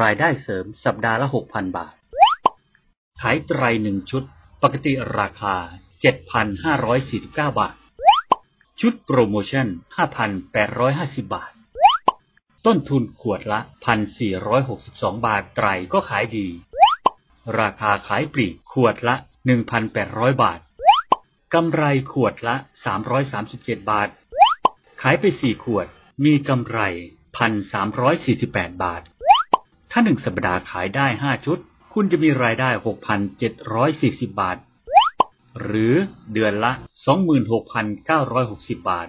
รายได้เสริมสัปดาห์ละ 6,000 บาท ขายไตรหนึ่งชุด ปกติราคา 7,549 บาท ชุดโปรโมชั่น 5,850 บาท ต้นทุนขวดละ 1,462 บาทไตรก็ขายดี ราคาขายปลีกขวดละ 1,800 บาท กำไรขวดละ 337 บาท ขายไป 4 ขวด มีกำไร 1,348 บาท ถ้าหนึ่งสัปดาห์ขายได้ 5 ชุด คุณจะมีรายได้ 6,740 บาท หรือเดือนละ 26,960 บาท